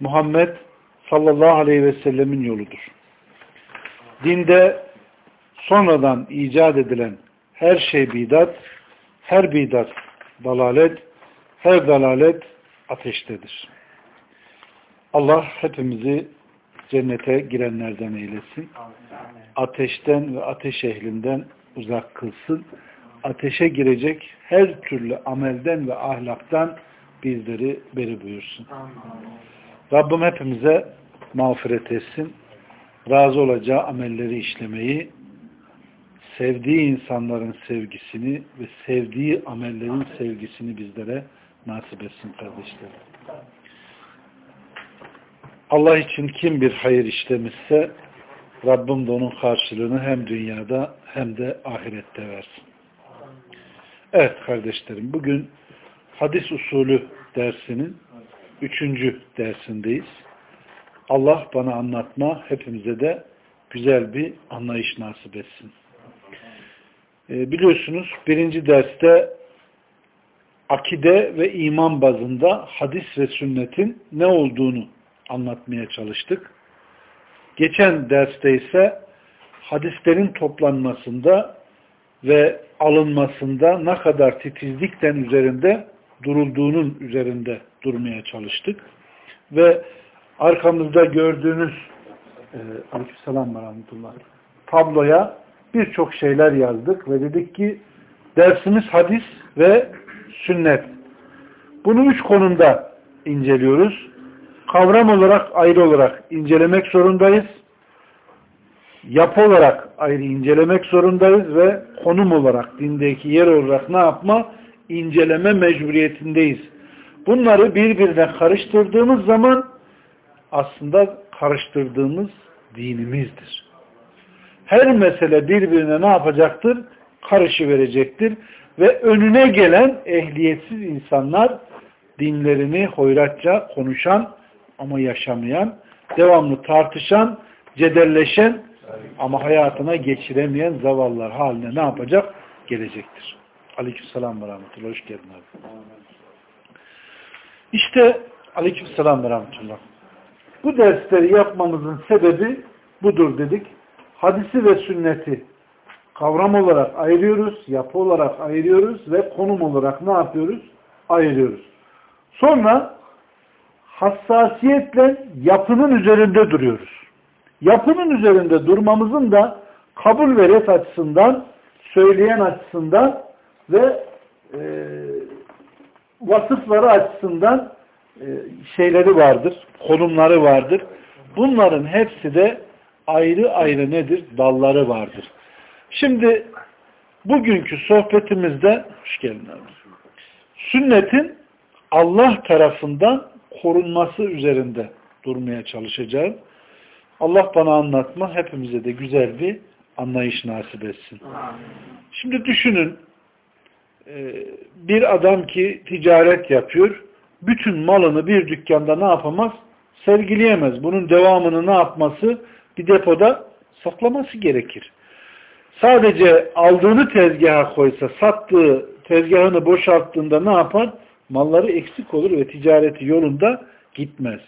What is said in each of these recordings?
Muhammed sallallahu aleyhi ve sellemin yoludur. Dinde sonradan icat edilen her şey bidat, her bidat dalalet, her dalalet ateştedir. Allah hepimizi cennete girenlerden eylesin. Ateşten ve ateş ehlinden uzak kılsın. Ateşe girecek her türlü amelden ve ahlaktan bizleri beri buyursun. Rabbim hepimize mağfiret etsin. Razı olacağı amelleri işlemeyi, sevdiği insanların sevgisini ve sevdiği amellerin sevgisini bizlere nasip etsin kardeşlerim. Allah için kim bir hayır işlemişse Rabbim de onun karşılığını hem dünyada hem de ahirette versin. Evet kardeşlerim bugün hadis usulü dersinin üçüncü dersindeyiz. Allah bana anlatma, hepimize de güzel bir anlayış nasip etsin. Ee, biliyorsunuz birinci derste akide ve iman bazında hadis ve sünnetin ne olduğunu anlatmaya çalıştık. Geçen derste ise hadislerin toplanmasında ve alınmasında ne kadar titizlikten üzerinde durulduğunun üzerinde durmaya çalıştık. Ve arkamızda gördüğünüz e, aleykümselam ve rahmetullah tabloya birçok şeyler yazdık ve dedik ki dersimiz hadis ve sünnet. Bunu üç konumda inceliyoruz. Kavram olarak ayrı olarak incelemek zorundayız. Yapı olarak ayrı incelemek zorundayız ve konum olarak dindeki yer olarak ne yapma? İnceleme mecburiyetindeyiz. Bunları birbirine karıştırdığımız zaman aslında karıştırdığımız dinimizdir. Her mesele birbirine ne yapacaktır? Karışı verecektir. Ve önüne gelen ehliyetsiz insanlar dinlerini hoyratça konuşan ama yaşamayan, devamlı tartışan, cedelleşen ama hayatına geçiremeyen zavallılar haline ne yapacak? Gelecektir. Aleykümselam ve rahmetullah. Hoş geldin abi. İşte aleykümselam ve rahmetullah. Bu dersleri yapmamızın sebebi budur dedik. Hadisi ve sünneti kavram olarak ayırıyoruz, yapı olarak ayırıyoruz ve konum olarak ne yapıyoruz? Ayırıyoruz. Sonra hassasiyetle yapının üzerinde duruyoruz. Yapının üzerinde durmamızın da kabul ve ret açısından, söyleyen açısından ve e, vasıfları açısından e, şeyleri vardır, konumları vardır. Bunların hepsi de ayrı ayrı nedir? Dalları vardır. Şimdi bugünkü sohbetimizde hoş geldin abi. Sünnetin Allah tarafından korunması üzerinde durmaya çalışacağım. Allah bana anlatma, hepimize de güzel bir anlayış nasip etsin. Şimdi düşünün, bir adam ki ticaret yapıyor, bütün malını bir dükkanda ne yapamaz? Sergileyemez. Bunun devamını ne yapması? Bir depoda saklaması gerekir. Sadece aldığını tezgaha koysa, sattığı tezgahını boşalttığında ne yapar? Malları eksik olur ve ticareti yolunda gitmez.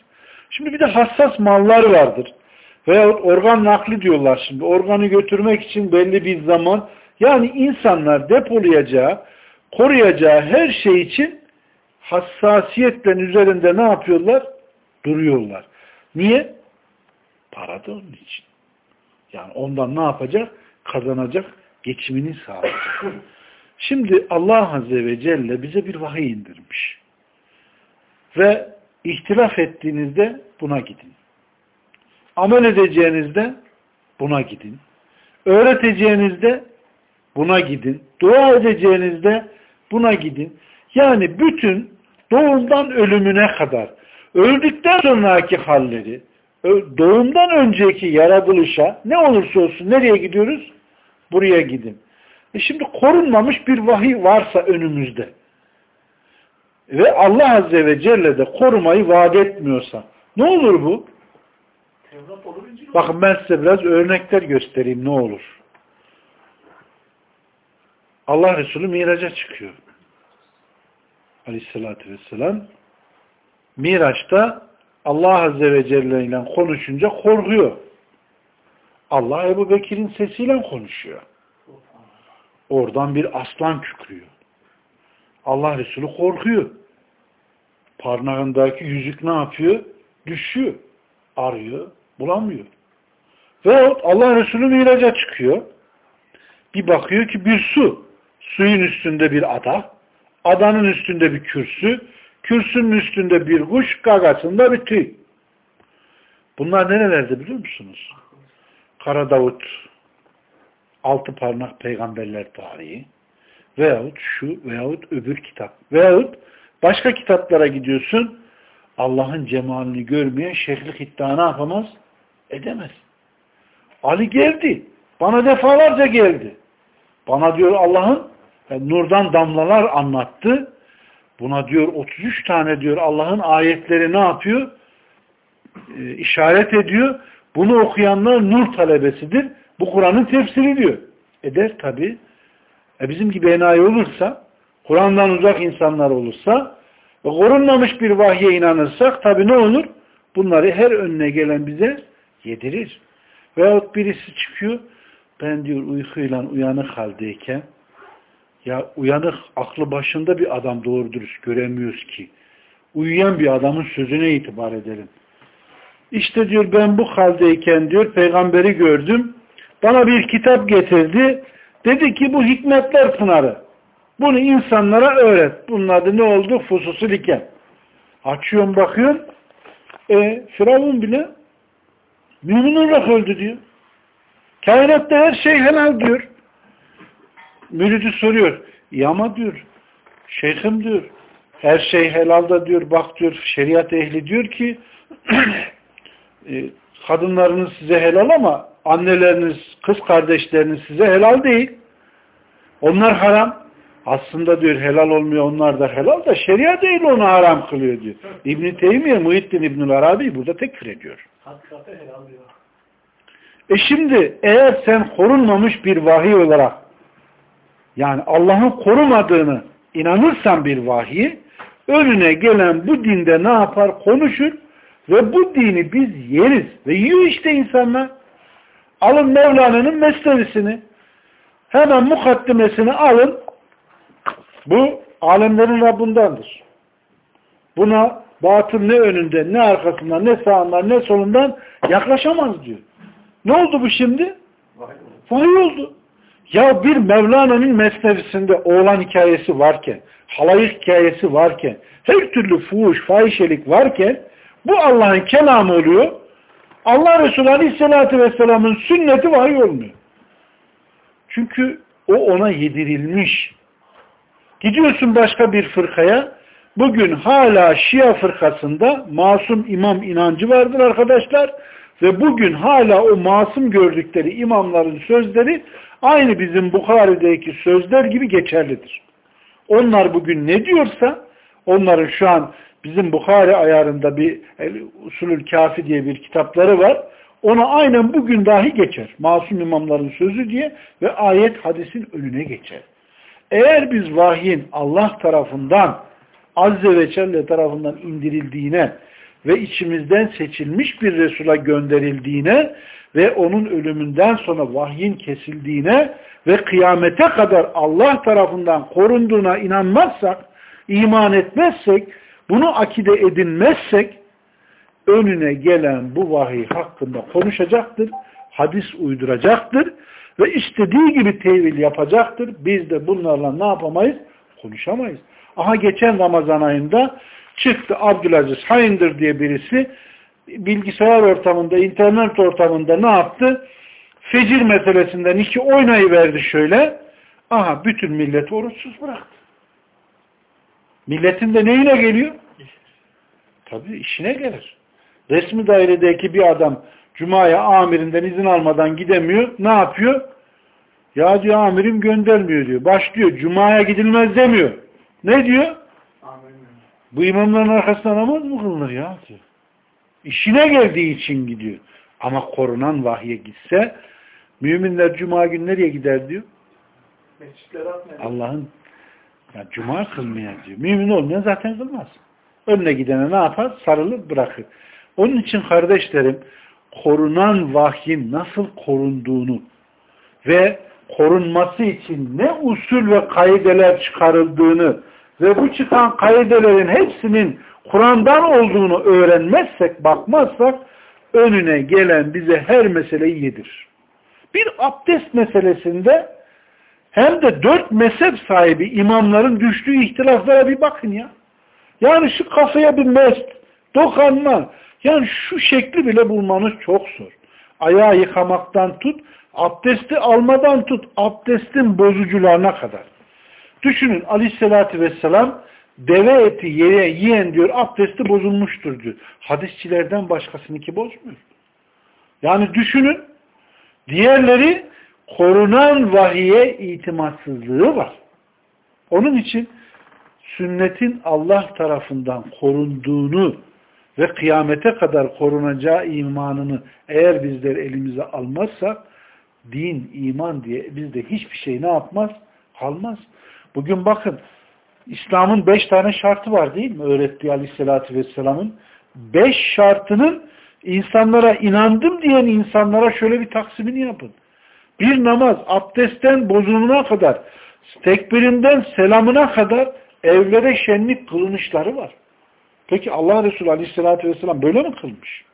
Şimdi bir de hassas mallar vardır. Veyahut organ nakli diyorlar şimdi. Organı götürmek için belli bir zaman yani insanlar depolayacağı, koruyacağı her şey için hassasiyetle üzerinde ne yapıyorlar? Duruyorlar. Niye? Para da onun için. Yani ondan ne yapacak? Kazanacak, geçimini sağlayacak. Şimdi Allah Azze ve Celle bize bir vahiy indirmiş. Ve ihtilaf ettiğinizde buna gidin. Amel edeceğinizde buna gidin. Öğreteceğinizde buna gidin. Dua edeceğinizde buna gidin. Yani bütün doğumdan ölümüne kadar öldükten sonraki halleri, doğumdan önceki yaratılışa ne olursa olsun nereye gidiyoruz? Buraya gidin. E şimdi korunmamış bir vahiy varsa önümüzde ve Allah Azze ve Celle de korumayı vaat etmiyorsa ne olur bu? Bakın ben size biraz örnekler göstereyim ne olur. Allah Resulü miraca çıkıyor. Aleyhissalatü vesselam. Miraç'ta Allah Azze ve Celle ile konuşunca korkuyor. Allah Ebu Bekir'in sesiyle konuşuyor. Oradan bir aslan kükrüyor. Allah Resulü korkuyor. Parmağındaki yüzük ne yapıyor? Düşüyor. Arıyor. Bulamıyor. Veyahut Allah Resulü miraca çıkıyor. Bir bakıyor ki bir su. Suyun üstünde bir ada. Adanın üstünde bir kürsü. Kürsünün üstünde bir kuş. Gagasında bir tüy. Bunlar nerelerde biliyor musunuz? Kara Davut, Altı Parmak Peygamberler Tarihi veyahut şu veyahut öbür kitap veyahut başka kitaplara gidiyorsun Allah'ın cemalini görmeye şehirlik iddia ne yapamaz? Edemez. Ali geldi. Bana defalarca geldi. Bana diyor Allah'ın yani nurdan damlalar anlattı. Buna diyor 33 tane diyor Allah'ın ayetleri ne yapıyor? Ee, işaret ediyor. Bunu okuyanlar nur talebesidir. Bu Kur'an'ın tefsiri diyor. Eder tabi. E bizim gibi enayi olursa, Kur'an'dan uzak insanlar olursa ve korunmamış bir vahye inanırsak tabi ne olur? Bunları her önüne gelen bize yedirir. Veyahut birisi çıkıyor, ben diyor uykuyla uyanık haldeyken ya uyanık aklı başında bir adam doğru dürüst göremiyoruz ki. Uyuyan bir adamın sözüne itibar edelim. İşte diyor ben bu haldeyken diyor peygamberi gördüm. Bana bir kitap getirdi. Dedi ki bu hikmetler pınarı. Bunu insanlara öğret. Bunun adı ne oldu? Fususul iken. Açıyorum bakıyorum. E, Firavun bile mümin olarak öldü diyor. Kainatta her şey helal diyor. Müridi soruyor. Yama diyor. Şeyhim diyor. Her şey helal da diyor. Bak diyor şeriat ehli diyor ki e, kadınlarınız size helal ama anneleriniz, kız kardeşleriniz size helal değil. Onlar haram. Aslında diyor helal olmuyor onlar da helal da şeria değil onu haram kılıyor diyor. İbn-i Teymiye Muhittin İbnül Arabi burada tekfir ediyor. E şimdi eğer sen korunmamış bir vahiy olarak yani Allah'ın korumadığını inanırsan bir vahiy önüne gelen bu dinde ne yapar? Konuşur ve bu dini biz yeriz ve yiyor işte insanlar. Alın Mevlana'nın mesnevisini hemen mukaddimesini alın bu alemlerin Rabbundandır. Buna batıl ne önünde, ne arkasından, ne sağından, ne solundan yaklaşamaz diyor. Ne oldu bu şimdi? Vahiy oldu. Ya bir Mevlana'nın mesnevisinde oğlan hikayesi varken, halayık hikayesi varken, her türlü fuhuş, fahişelik varken bu Allah'ın kelamı oluyor. Allah Resulü Aleyhisselatü Vesselam'ın sünneti vahiy olmuyor. Çünkü o ona yedirilmiş. Gidiyorsun başka bir fırkaya. Bugün hala Şia fırkasında masum imam inancı vardır arkadaşlar. Ve bugün hala o masum gördükleri imamların sözleri aynı bizim Bukhari'deki sözler gibi geçerlidir. Onlar bugün ne diyorsa onların şu an bizim Bukhari ayarında bir Usulül Kafi diye bir kitapları var. Ona aynen bugün dahi geçer. Masum imamların sözü diye ve ayet hadisin önüne geçer. Eğer biz vahyin Allah tarafından Azze ve Celle tarafından indirildiğine ve içimizden seçilmiş bir Resul'a gönderildiğine ve onun ölümünden sonra vahyin kesildiğine ve kıyamete kadar Allah tarafından korunduğuna inanmazsak, iman etmezsek, bunu akide edinmezsek, önüne gelen bu vahiy hakkında konuşacaktır, hadis uyduracaktır ve istediği gibi tevil yapacaktır. Biz de bunlarla ne yapamayız? Konuşamayız. Aha geçen Ramazan ayında çıktı Abdülaziz Hayındır diye birisi bilgisayar ortamında, internet ortamında ne yaptı? Fecir meselesinden iki oynayı verdi şöyle. Aha bütün milleti oruçsuz bıraktı. Milletin de neyine geliyor? Tabii işine gelir. Resmi dairedeki bir adam Cuma'ya amirinden izin almadan gidemiyor. Ne yapıyor? Ya diyor amirim göndermiyor diyor. Başlıyor. Cuma'ya gidilmez demiyor. Ne diyor? Bu imamların arkasında namaz mı kılınır ya diyor. İşine geldiği için gidiyor. Ama korunan vahye gitse müminler cuma günü nereye gider diyor? Allah'ın ya cuma kılmaya diyor. Mümin olmayan zaten kılmaz. Önüne gidene ne yapar? Sarılır bırakır. Onun için kardeşlerim korunan vahyin nasıl korunduğunu ve korunması için ne usul ve kaideler çıkarıldığını ve bu çıkan kaidelerin hepsinin Kur'an'dan olduğunu öğrenmezsek, bakmazsak önüne gelen bize her meseleyi yedir. Bir abdest meselesinde hem de dört mezhep sahibi imamların düştüğü ihtilaflara bir bakın ya. Yani şu kafaya bir mest, dokanma, yani şu şekli bile bulmanız çok zor. Ayağı yıkamaktan tut, abdesti almadan tut, abdestin bozucularına kadar. Düşünün aleyhissalatü vesselam deve eti yere yiyen diyor abdesti bozulmuştur diyor. Hadisçilerden başkasını ki bozmuyor. Yani düşünün diğerleri korunan vahiye itimatsızlığı var. Onun için sünnetin Allah tarafından korunduğunu ve kıyamete kadar korunacağı imanını eğer bizler elimize almazsak din, iman diye bizde hiçbir şey ne yapmaz? Kalmaz. Bugün bakın İslam'ın beş tane şartı var değil mi? Öğrettiği Aleyhisselatü Vesselam'ın. Beş şartının insanlara inandım diyen insanlara şöyle bir taksimini yapın. Bir namaz abdestten bozuluna kadar, tekbirinden selamına kadar evlere şenlik kılınışları var. Peki Allah Resulü Aleyhisselatü Vesselam böyle mi kılmış?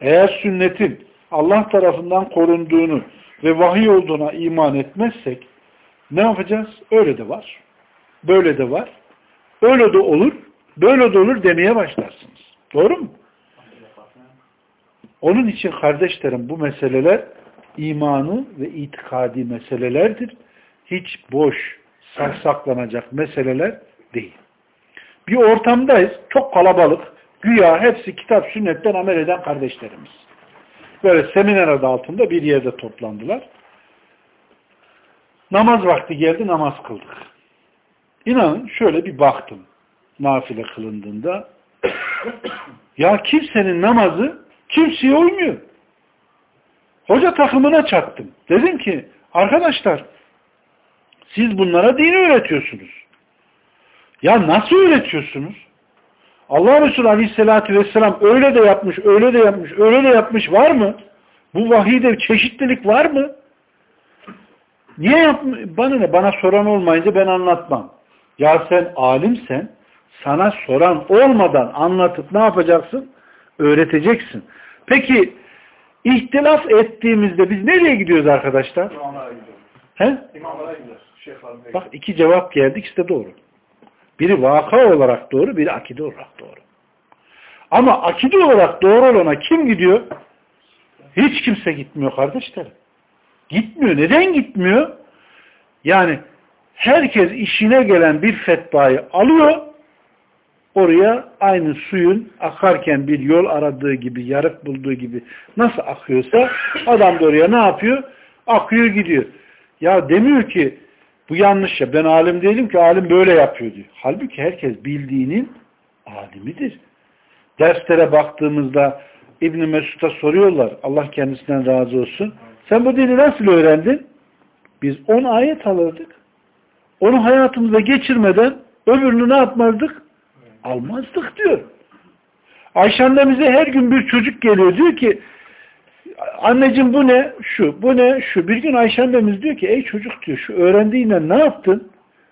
Eğer sünnetin Allah tarafından korunduğunu ve vahiy olduğuna iman etmezsek ne yapacağız? Öyle de var. Böyle de var. Öyle de olur. Böyle de olur demeye başlarsınız. Doğru mu? Onun için kardeşlerim bu meseleler imanı ve itikadi meselelerdir. Hiç boş, saklanacak meseleler değil. Bir ortamdayız. Çok kalabalık. Güya hepsi kitap sünnetten amel eden kardeşlerimiz. Böyle seminer adı altında bir yerde toplandılar. Namaz vakti geldi, namaz kıldık. İnanın şöyle bir baktım. Nafile kılındığında. ya kimsenin namazı kimseye uymuyor. Hoca takımına çattım. Dedim ki arkadaşlar siz bunlara dini öğretiyorsunuz. Ya nasıl öğretiyorsunuz? Allah Resulü Aleyhisselatü Vesselam öyle de yapmış, öyle de yapmış, öyle de yapmış var mı? Bu vahiyde çeşitlilik var mı? Niye yapmış? Bana ne? Bana soran olmayınca ben anlatmam. Ya sen alimsen sana soran olmadan anlatıp ne yapacaksın? Öğreteceksin. Peki ihtilaf ettiğimizde biz nereye gidiyoruz arkadaşlar? İmamlara gidiyoruz. He? İmamlara gidiyoruz. Bak iki cevap geldi ikisi de doğru. Biri vaka olarak doğru, biri akide olarak doğru. Ama akide olarak doğru olana kim gidiyor? Hiç kimse gitmiyor kardeşlerim. Gitmiyor. Neden gitmiyor? Yani herkes işine gelen bir fetvayı alıyor, oraya aynı suyun akarken bir yol aradığı gibi, yarık bulduğu gibi nasıl akıyorsa adam da oraya ne yapıyor? Akıyor gidiyor. Ya demiyor ki bu yanlış ya. Ben alim değilim ki alim böyle yapıyor diyor. Halbuki herkes bildiğinin alimidir. Derslere baktığımızda İbn Mesud'a soruyorlar. Allah kendisinden razı olsun. Sen bu dini nasıl öğrendin? Biz on ayet alırdık. Onu hayatımıza geçirmeden öbürünü ne yapmazdık? Almazdık diyor. Ayşe annemize her gün bir çocuk geliyor. Diyor ki anneciğim bu ne? Şu, bu ne? Şu. Bir gün Ayşe annemiz diyor ki ey çocuk diyor şu öğrendiğinden ne yaptın?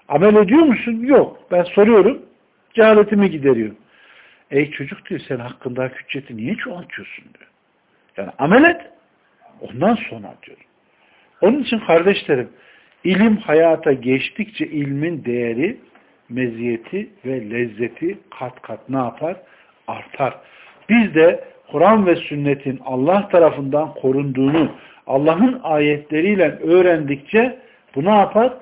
Amel ediyor musun? Yok. Ben soruyorum. Cehaletimi gideriyor. Ey çocuk diyor sen hakkındaki hücceti niye çoğaltıyorsun diyor. Yani amel et. Ondan sonra diyor. Onun için kardeşlerim ilim hayata geçtikçe ilmin değeri, meziyeti ve lezzeti kat kat ne yapar? Artar. Biz de Kur'an ve sünnetin Allah tarafından korunduğunu Allah'ın ayetleriyle öğrendikçe bu ne yapar?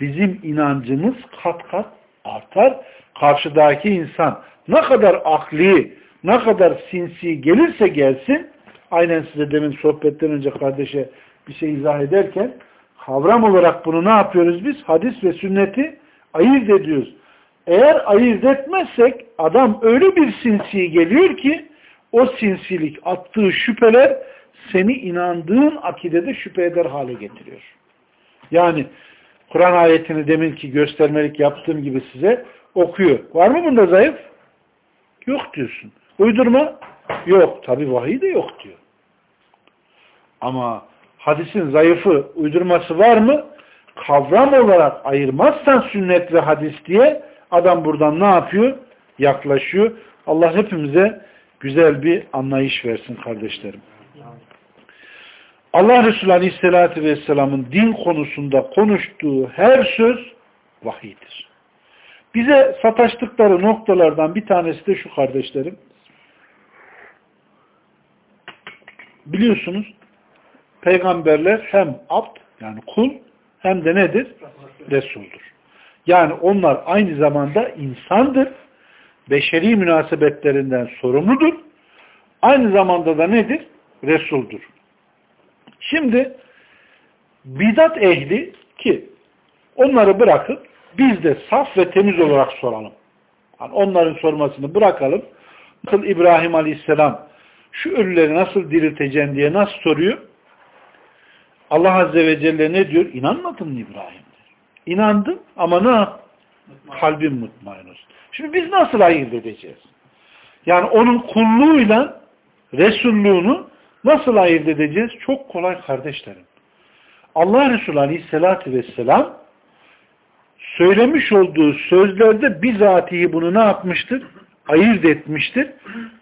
Bizim inancımız kat kat artar. Karşıdaki insan ne kadar akli, ne kadar sinsi gelirse gelsin, aynen size demin sohbetten önce kardeşe bir şey izah ederken, kavram olarak bunu ne yapıyoruz biz? Hadis ve sünneti ayırt ediyoruz. Eğer ayırt etmezsek adam öyle bir sinsi geliyor ki o sinsilik attığı şüpheler seni inandığın akidede şüphe eder hale getiriyor. Yani Kur'an ayetini deminki göstermelik yaptığım gibi size okuyor. Var mı bunda zayıf? Yok diyorsun. Uydurma? Yok. Tabi vahiy de yok diyor. Ama hadisin zayıfı, uydurması var mı? Kavram olarak ayırmazsan sünnet ve hadis diye adam buradan ne yapıyor? Yaklaşıyor. Allah hepimize güzel bir anlayış versin kardeşlerim. Allah Resulü Aleyhisselatü Vesselam'ın din konusunda konuştuğu her söz vahiydir. Bize sataştıkları noktalardan bir tanesi de şu kardeşlerim. Biliyorsunuz peygamberler hem abd yani kul hem de nedir? Resul'dur. Yani onlar aynı zamanda insandır. Beşeri münasebetlerinden sorumludur. Aynı zamanda da nedir? Resul'dur. Şimdi bidat ehli ki onları bırakıp biz de saf ve temiz olarak soralım. Yani onların sormasını bırakalım. Nasıl İbrahim Aleyhisselam şu ölüleri nasıl dirilteceğim diye nasıl soruyor? Allah Azze ve Celle ne diyor? İnanmadın mı İbrahim? İnandım ama ne Kalbim mutmain olsun. Şimdi biz nasıl ayırt edeceğiz? Yani onun kulluğuyla Resulluğunu nasıl ayırt edeceğiz? Çok kolay kardeşlerim. Allah Resulü Aleyhisselatü Vesselam söylemiş olduğu sözlerde bizatihi bunu ne yapmıştır? Ayırt etmiştir.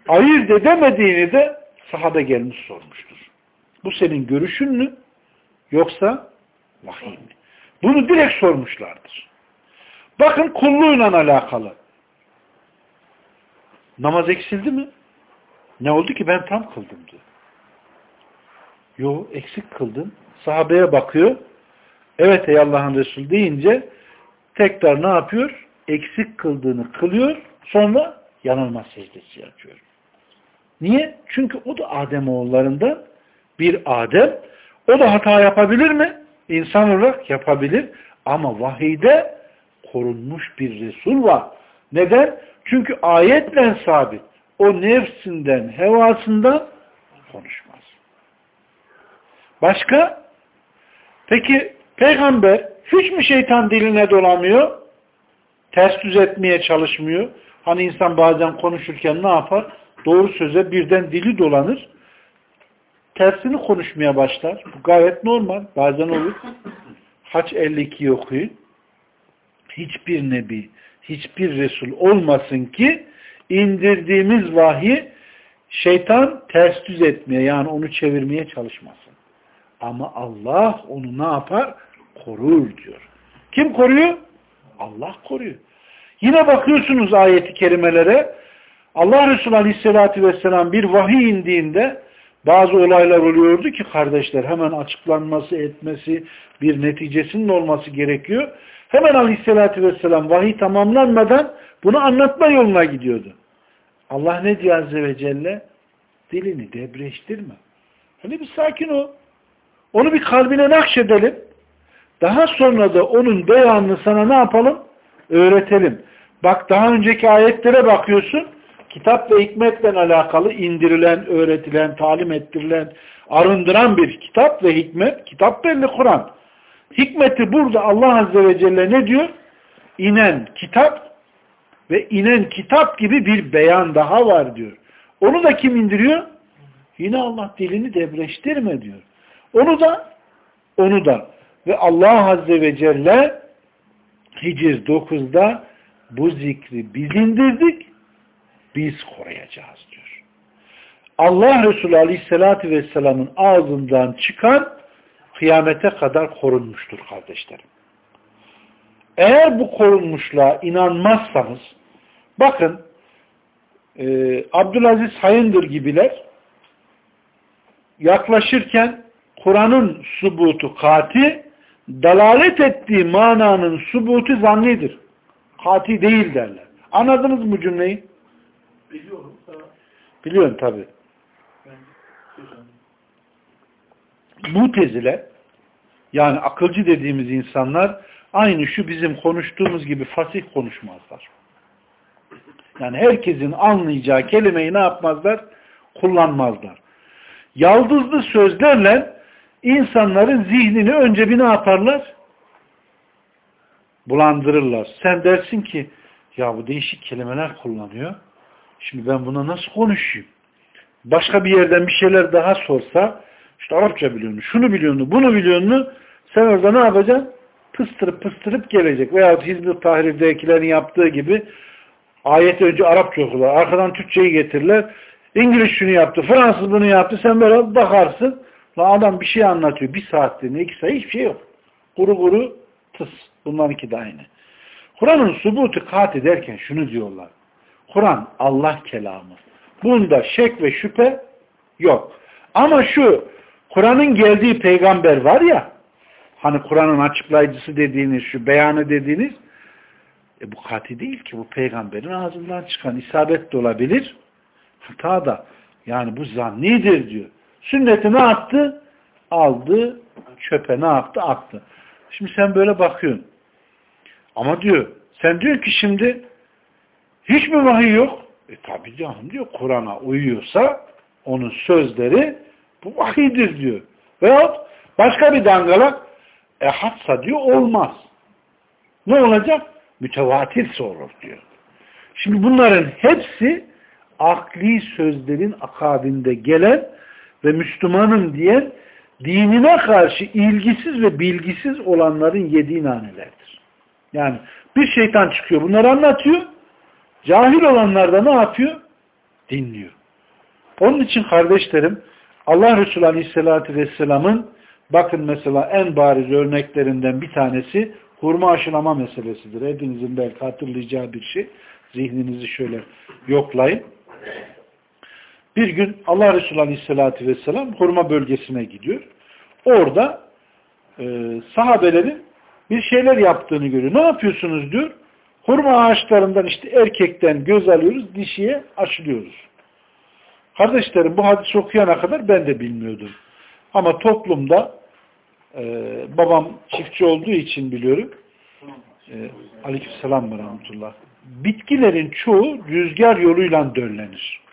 Ayırt edemediğini de sahada gelmiş sormuştur. Bu senin görüşün mü? Yoksa vahiy mi? Bunu direkt sormuşlardır. Bakın kulluğuyla alakalı. Namaz eksildi mi? Ne oldu ki ben tam kıldım diyor. Yo eksik kıldın. Sahabeye bakıyor. Evet ey Allah'ın Resulü deyince tekrar ne yapıyor? Eksik kıldığını kılıyor. Sonra yanılma secdesi yapıyor. Niye? Çünkü o da Adem oğullarında bir Adem. O da hata yapabilir mi? İnsan olarak yapabilir. Ama vahide korunmuş bir Resul var. Neden? Çünkü ayetle sabit. O nefsinden, hevasından konuşmaz. Başka? Peki peygamber hiç mi şeytan diline dolamıyor? Ters düz etmeye çalışmıyor. Hani insan bazen konuşurken ne yapar? Doğru söze birden dili dolanır. Tersini konuşmaya başlar. Bu gayet normal. Bazen olur. Haç 52 okuyun. Hiçbir nebi, hiçbir resul olmasın ki indirdiğimiz vahiy şeytan ters düz etmeye yani onu çevirmeye çalışmasın. Ama Allah onu ne yapar? Korur diyor. Kim koruyor? Allah koruyor. Yine bakıyorsunuz ayeti kerimelere Allah Resulü Aleyhisselatü Vesselam bir vahiy indiğinde bazı olaylar oluyordu ki kardeşler hemen açıklanması etmesi bir neticesinin olması gerekiyor. Hemen Aleyhisselatü Vesselam vahiy tamamlanmadan bunu anlatma yoluna gidiyordu. Allah ne diyor Azze ve Celle? Dilini debreştirme. Hani bir sakin ol. Onu bir kalbine nakşedelim. Daha sonra da onun beyanını sana ne yapalım? Öğretelim. Bak daha önceki ayetlere bakıyorsun. Kitap ve hikmetle alakalı indirilen, öğretilen, talim ettirilen, arındıran bir kitap ve hikmet. Kitap belli Kur'an. Hikmeti burada Allah Azze ve Celle ne diyor? İnen kitap ve inen kitap gibi bir beyan daha var diyor. Onu da kim indiriyor? Yine Allah dilini debreştirme diyor. Onu da onu da ve Allah Azze ve Celle Hicr 9'da bu zikri biz indirdik biz koruyacağız diyor. Allah Resulü Aleyhisselatü Vesselam'ın ağzından çıkan kıyamete kadar korunmuştur kardeşlerim. Eğer bu korunmuşluğa inanmazsanız bakın e, Abdülaziz Hayındır gibiler yaklaşırken Kur'an'ın subutu kati dalalet ettiği mananın subutu zannidir. Kati değil derler. Anladınız mı cümleyi? Biliyorum Biliyorum tabi. ben hocam Mutezile yani akılcı dediğimiz insanlar aynı şu bizim konuştuğumuz gibi fasih konuşmazlar. Yani herkesin anlayacağı kelimeyi ne yapmazlar? Kullanmazlar. Yaldızlı sözlerle insanların zihnini önce bir ne yaparlar? Bulandırırlar. Sen dersin ki ya bu değişik kelimeler kullanıyor. Şimdi ben buna nasıl konuşayım? Başka bir yerden bir şeyler daha sorsa işte Arapça biliyor musun? Şunu biliyor musun? Bunu biliyor musun? Sen orada ne yapacaksın? Pıstırıp pıstırıp gelecek. Veyahut Hizb-i Tahrir'dekilerin yaptığı gibi ayet önce Arapça okurlar. Arkadan Türkçeyi getirirler. İngiliz şunu yaptı. Fransız bunu yaptı. Sen böyle bakarsın. Lan adam bir şey anlatıyor. Bir saatliğine iki saat hiçbir şey yok. Kuru kuru tıs. Bunların iki de aynı. Kur'an'ın subutu kat ederken şunu diyorlar. Kur'an Allah kelamı. Bunda şek ve şüphe yok. Ama şu Kur'an'ın geldiği peygamber var ya hani Kur'an'ın açıklayıcısı dediğiniz şu beyanı dediğiniz e bu kati değil ki bu peygamberin ağzından çıkan isabet de olabilir hata da yani bu zannidir diyor. Sünneti ne yaptı? Aldı çöpe ne yaptı? Attı. Şimdi sen böyle bakıyorsun. Ama diyor sen diyor ki şimdi hiç mi vahiy yok? E tabi canım diyor Kur'an'a uyuyorsa onun sözleri bu vahiydir diyor. Veyahut başka bir dangalak e hatsa diyor olmaz. Ne olacak? Mütevatirse olur diyor. Şimdi bunların hepsi akli sözlerin akabinde gelen ve Müslümanım diyen dinine karşı ilgisiz ve bilgisiz olanların yediği nanelerdir. Yani bir şeytan çıkıyor bunları anlatıyor. Cahil olanlar da ne yapıyor? Dinliyor. Onun için kardeşlerim Allah Resulü Aleyhisselatü Vesselam'ın bakın mesela en bariz örneklerinden bir tanesi hurma aşılama meselesidir. Hepinizin belki hatırlayacağı bir şey. Zihninizi şöyle yoklayın. Bir gün Allah Resulü Aleyhisselatü Vesselam hurma bölgesine gidiyor. Orada e, sahabelerin bir şeyler yaptığını görüyor. Ne yapıyorsunuz diyor. Hurma ağaçlarından işte erkekten göz alıyoruz, dişiye aşılıyoruz. Kardeşlerim bu hadis okuyana kadar ben de bilmiyordum. Ama toplumda e, babam çiftçi olduğu için biliyorum. E, aleykümselam ve. Bitkilerin çoğu rüzgar yoluyla döllenir.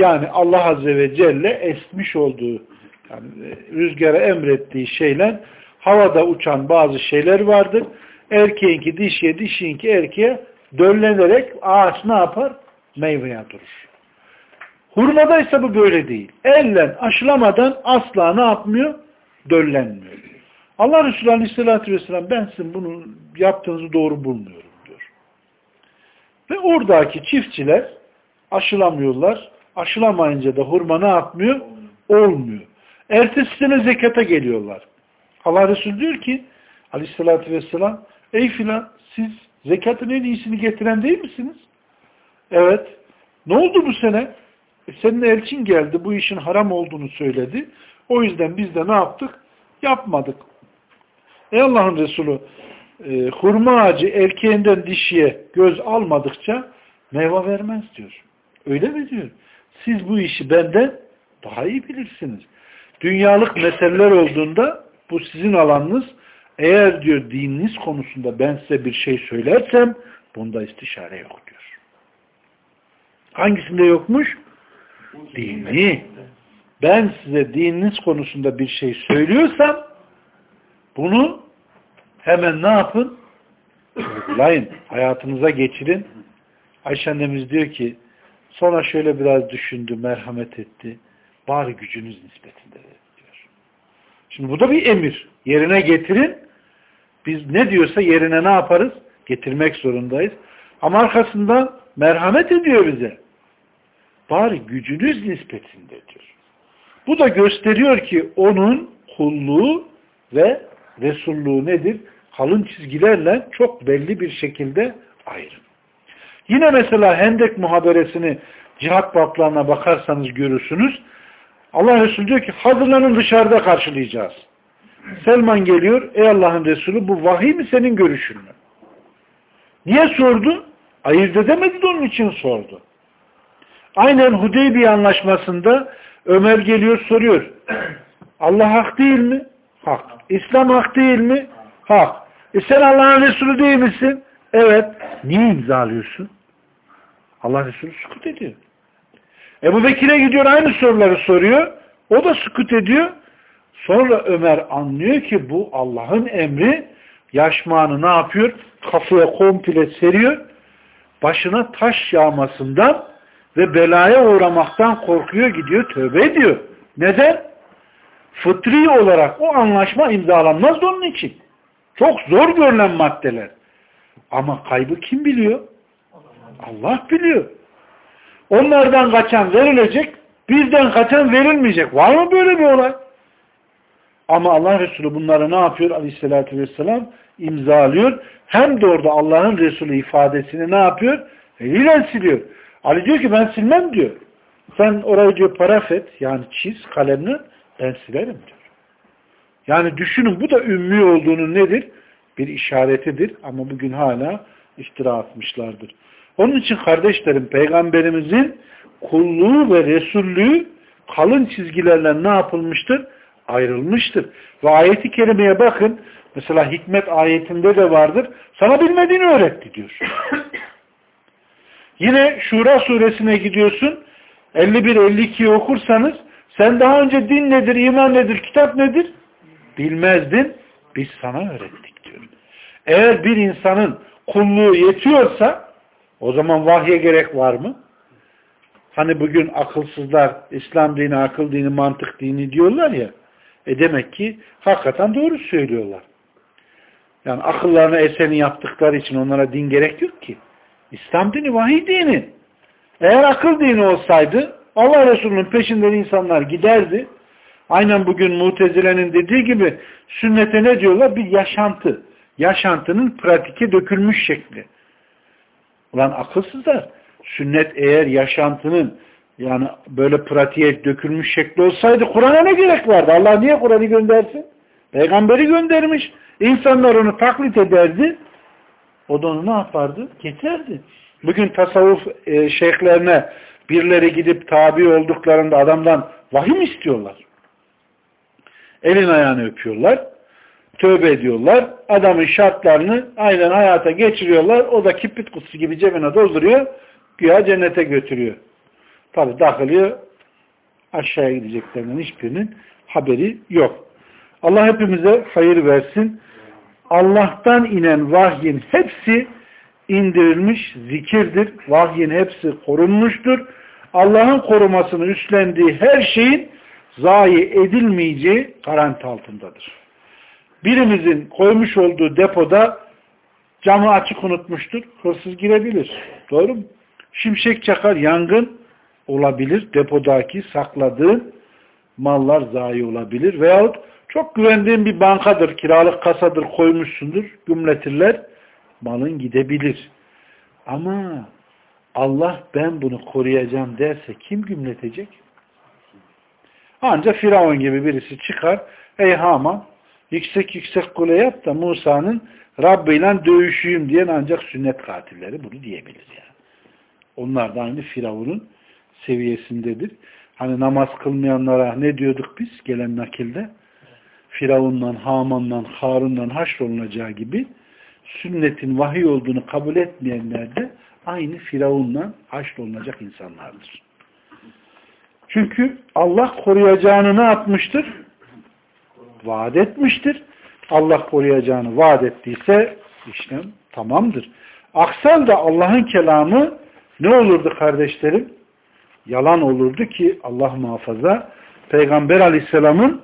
Yani Allah Azze ve Celle esmiş olduğu yani e, rüzgara emrettiği şeyler havada uçan bazı şeyler vardır. Erkeğinki dişiye, dişinki erkeğe döllenerek ağaç ne yapar? Meyveye durur. Hurmada ise bu böyle değil. Elle aşılamadan asla ne yapmıyor? Döllenmiyor. Allah Resulü Aleyhisselatü Vesselam ben sizin bunu yaptığınızı doğru bulmuyorum diyor. Ve oradaki çiftçiler aşılamıyorlar. Aşılamayınca da hurma ne yapmıyor? Olmuyor. Ertesi sene zekata geliyorlar. Allah Resulü diyor ki Aleyhisselatü Vesselam ey filan siz zekatın en iyisini getiren değil misiniz? Evet. Ne oldu bu sene? E, senin elçin geldi. Bu işin haram olduğunu söyledi. O yüzden biz de ne yaptık? Yapmadık. Ey Allah'ın Resulü e, hurma ağacı erkeğinden dişiye göz almadıkça meyve vermez diyor. Öyle mi diyor? Siz bu işi benden daha iyi bilirsiniz. Dünyalık meseleler olduğunda bu sizin alanınız. Eğer diyor dininiz konusunda ben size bir şey söylersem bunda istişare yok diyor. Hangisinde yokmuş? Dini. Ben size dininiz konusunda bir şey söylüyorsam bunu hemen ne yapın? Uygulayın. Hayatınıza geçirin. Ayşe annemiz diyor ki sonra şöyle biraz düşündü, merhamet etti. Bari gücünüz nispetinde diyor. Şimdi bu da bir emir. Yerine getirin. Biz ne diyorsa yerine ne yaparız? Getirmek zorundayız. Ama arkasından merhamet ediyor bize. Bari gücünüz nispetinde diyor. Bu da gösteriyor ki onun kulluğu ve Resulluğu nedir? Kalın çizgilerle çok belli bir şekilde ayrı. Yine mesela Hendek muhaberesini cihat bablarına bakarsanız görürsünüz. Allah Resulü diyor ki hazırlanın dışarıda karşılayacağız. Selman geliyor. Ey Allah'ın Resulü bu vahiy mi senin görüşün mü? Niye sordu? Ayırt edemedi de onun için sordu. Aynen Hudeybiye anlaşmasında Ömer geliyor soruyor. Allah hak değil mi? Hak. İslam hak değil mi? Hak. E sen Allah'ın Resulü değil misin? Evet. Niye imzalıyorsun? Allah Resulü sükut ediyor. Ebu Bekir'e gidiyor aynı soruları soruyor. O da sükut ediyor. Sonra Ömer anlıyor ki bu Allah'ın emri yaşmağını ne yapıyor? Kafaya komple seriyor. Başına taş yağmasından ve belaya uğramaktan korkuyor gidiyor tövbe ediyor. Neden? Fıtri olarak o anlaşma imzalanmaz onun için. Çok zor görülen maddeler. Ama kaybı kim biliyor? Allah biliyor. Onlardan kaçan verilecek, bizden kaçan verilmeyecek. Var mı böyle bir olay? Ama Allah Resulü bunları ne yapıyor? Aleyhissalatü vesselam imzalıyor. Hem de orada Allah'ın Resulü ifadesini ne yapıyor? Eliyle siliyor. Ali diyor ki ben silmem diyor. Sen orayı diyor paraf et. Yani çiz kalemle ben silerim diyor. Yani düşünün bu da ümmi olduğunu nedir? Bir işaretidir. Ama bugün hala iftira atmışlardır. Onun için kardeşlerim peygamberimizin kulluğu ve resullüğü kalın çizgilerle ne yapılmıştır? Ayrılmıştır. Ve ayeti kerimeye bakın. Mesela hikmet ayetinde de vardır. Sana bilmediğini öğretti diyor. Yine Şura suresine gidiyorsun. 51-52'yi okursanız sen daha önce din nedir, iman nedir, kitap nedir? Bilmezdin. Biz sana öğrettik diyor. Eğer bir insanın kulluğu yetiyorsa o zaman vahye gerek var mı? Hani bugün akılsızlar İslam dini, akıl dini, mantık dini diyorlar ya. E demek ki hakikaten doğru söylüyorlar. Yani akıllarına eseni yaptıkları için onlara din gerek yok ki. İslam dini vahiy dini. Eğer akıl dini olsaydı Allah Resulü'nün peşinden insanlar giderdi. Aynen bugün Mutezile'nin dediği gibi sünnete ne diyorlar? Bir yaşantı. Yaşantının pratike dökülmüş şekli. Ulan akılsızlar. Sünnet eğer yaşantının yani böyle pratiğe dökülmüş şekli olsaydı Kur'an'a ne gerek vardı? Allah niye Kur'an'ı göndersin? Peygamberi göndermiş. İnsanlar onu taklit ederdi. O da onu ne yapardı? Geçerdi. Bugün tasavvuf e, şeyhlerine birileri gidip tabi olduklarında adamdan vahiy mi istiyorlar? Elin ayağını öpüyorlar. Tövbe ediyorlar. Adamın şartlarını aynen hayata geçiriyorlar. O da kiprit kutusu gibi cebine dolduruyor. Güya cennete götürüyor. Tabi takılıyor. Aşağıya gideceklerinden hiçbirinin haberi yok. Allah hepimize hayır versin. Allah'tan inen vahyin hepsi indirilmiş zikirdir. Vahyin hepsi korunmuştur. Allah'ın korumasını üstlendiği her şeyin zayi edilmeyeceği garanti altındadır. Birimizin koymuş olduğu depoda camı açık unutmuştur. Hırsız girebilir. Doğru mu? Şimşek çakar, yangın olabilir. Depodaki sakladığın mallar zayi olabilir. Veyahut çok güvendiğin bir bankadır, kiralık kasadır koymuşsundur, gümletirler, malın gidebilir. Ama Allah ben bunu koruyacağım derse kim gümletecek? Ancak Firavun gibi birisi çıkar, ey Haman yüksek yüksek kule yap da Musa'nın Rabbi ile dövüşeyim diyen ancak sünnet katilleri bunu diyebilir yani. Onlar da aynı Firavun'un seviyesindedir. Hani namaz kılmayanlara ne diyorduk biz gelen nakilde? Firavun'dan, Haman'dan, Harun'dan haşrolunacağı gibi sünnetin vahiy olduğunu kabul etmeyenler de aynı Firavun'dan haşrolunacak insanlardır. Çünkü Allah koruyacağını ne yapmıştır? Vaat etmiştir. Allah koruyacağını vaat ettiyse işlem tamamdır. Aksal da Allah'ın kelamı ne olurdu kardeşlerim? Yalan olurdu ki Allah muhafaza Peygamber aleyhisselamın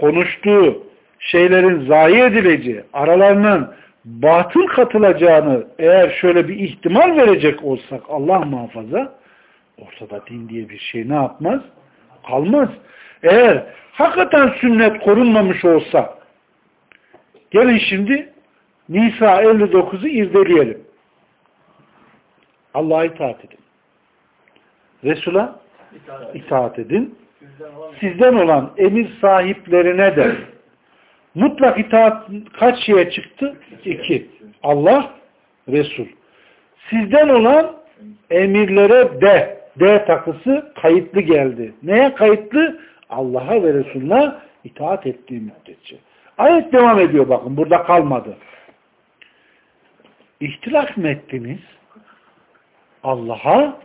konuştuğu şeylerin zayi edileceği, aralarından batıl katılacağını eğer şöyle bir ihtimal verecek olsak Allah muhafaza ortada din diye bir şey ne yapmaz? Kalmaz. Eğer hakikaten sünnet korunmamış olsa gelin şimdi Nisa 59'u irdeleyelim. Allah'a itaat edin. Resul'a itaat edin. Sizden olan emir sahiplerine de mutlak itaat kaç şeye çıktı? İki. Allah Resul. Sizden olan emirlere de, de takısı kayıtlı geldi. Neye kayıtlı? Allah'a ve Resulüne itaat ettiği müddetçe. Ayet devam ediyor bakın. Burada kalmadı. İhtilaf mı ettiniz? Allah'a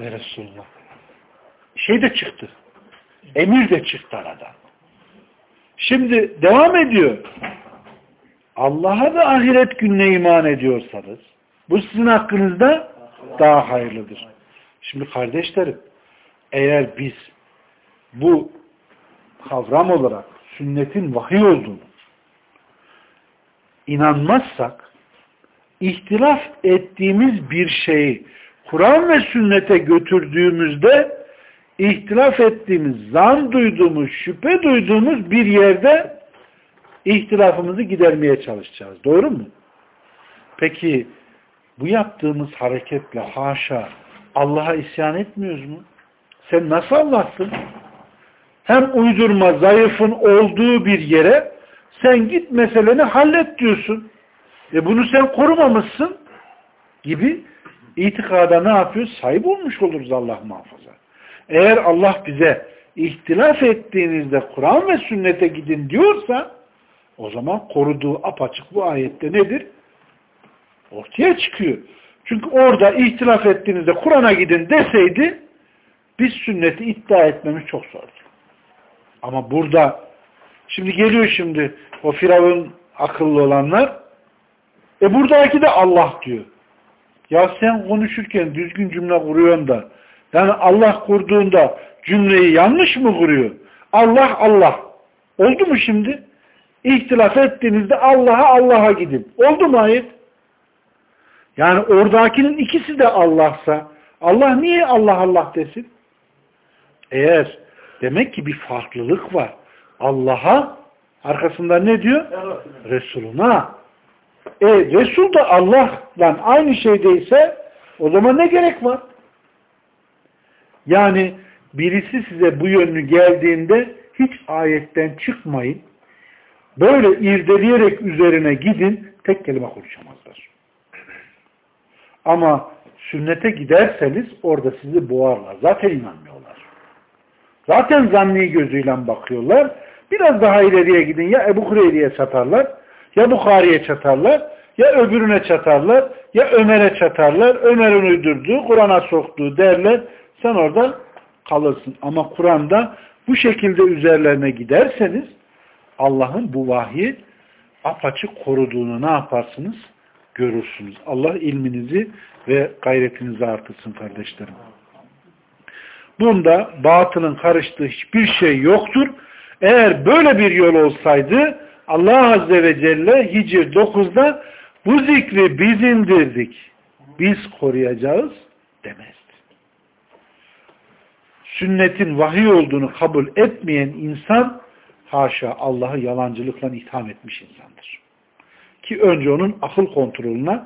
ve Resulüne. Şey de çıktı. Emir de çıktı aradan. Şimdi devam ediyor. Allah'a ve ahiret gününe iman ediyorsanız bu sizin hakkınızda daha hayırlıdır. Şimdi kardeşlerim eğer biz bu kavram olarak sünnetin vahiy olduğunu inanmazsak ihtilaf ettiğimiz bir şeyi Kur'an ve sünnete götürdüğümüzde ihtilaf ettiğimiz, zan duyduğumuz, şüphe duyduğumuz bir yerde ihtilafımızı gidermeye çalışacağız. Doğru mu? Peki bu yaptığımız hareketle haşa Allah'a isyan etmiyoruz mu? Sen nasıl Allah'sın? Hem uydurma, zayıfın olduğu bir yere sen git meseleni hallet diyorsun. E bunu sen korumamışsın gibi itikada ne yapıyoruz? Sahip olmuş oluruz Allah muhafaza. Eğer Allah bize ihtilaf ettiğinizde Kur'an ve sünnete gidin diyorsa o zaman koruduğu apaçık bu ayette nedir? Ortaya çıkıyor. Çünkü orada ihtilaf ettiğinizde Kur'an'a gidin deseydi biz sünneti iddia etmemiz çok zordu. Ama burada şimdi geliyor şimdi o Firavun akıllı olanlar e buradaki de Allah diyor. Ya sen konuşurken düzgün cümle kuruyorsun da yani Allah kurduğunda cümleyi yanlış mı kuruyor? Allah Allah. Oldu mu şimdi? İhtilaf ettiğinizde Allah'a Allah'a gidin. Oldu mu ayet? Yani oradakinin ikisi de Allah'sa Allah niye Allah Allah desin? Eğer demek ki bir farklılık var. Allah'a arkasında ne diyor? Resuluna. E Resul da Allah'la aynı şeydeyse o zaman ne gerek var? Yani birisi size bu yönlü geldiğinde hiç ayetten çıkmayın. Böyle irdeleyerek üzerine gidin, tek kelime konuşamazlar. Ama sünnete giderseniz orada sizi boğarlar. Zaten inanmıyorlar. Zaten zanni gözüyle bakıyorlar. Biraz daha ileriye gidin ya Ebu Hureyre'ye çatarlar, ya Bukhari'ye çatarlar, ya öbürüne çatarlar, ya Ömer'e çatarlar, Ömer'in uydurduğu, Kur'an'a soktuğu derler. Sen orada kalırsın. Ama Kur'an'da bu şekilde üzerlerine giderseniz Allah'ın bu vahyi apaçık koruduğunu ne yaparsınız? Görürsünüz. Allah ilminizi ve gayretinizi artırsın kardeşlerim. Bunda batılın karıştığı hiçbir şey yoktur. Eğer böyle bir yol olsaydı Allah Azze ve Celle Hicr 9'da bu zikri biz indirdik. Biz koruyacağız demezdi. Sünnetin vahiy olduğunu kabul etmeyen insan haşa Allah'ı yalancılıkla itham etmiş insandır. Ki önce onun akıl kontrolüne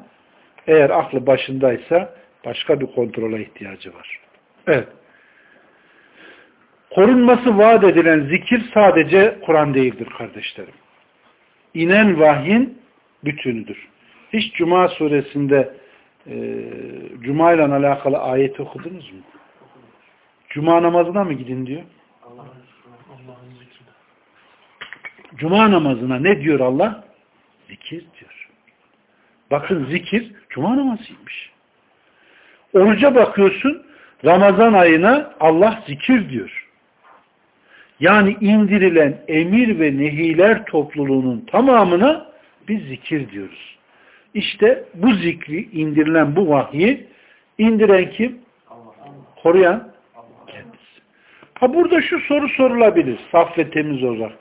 eğer aklı başındaysa başka bir kontrole ihtiyacı var. Evet. Korunması vaat edilen zikir sadece Kur'an değildir kardeşlerim. İnen vahyin bütünüdür. Hiç Cuma suresinde e, Cuma ile alakalı ayeti okudunuz mu? Cuma namazına mı gidin diyor? Cuma namazına ne diyor Allah? Zikir diyor. Bakın zikir Cuma namazıymış. Oruca bakıyorsun Ramazan ayına Allah zikir diyor. Yani indirilen emir ve nehiler topluluğunun tamamına biz zikir diyoruz. İşte bu zikri indirilen bu vahyi indiren kim? Koruyan kendisi. Ha burada şu soru sorulabilir. Saf ve temiz olarak.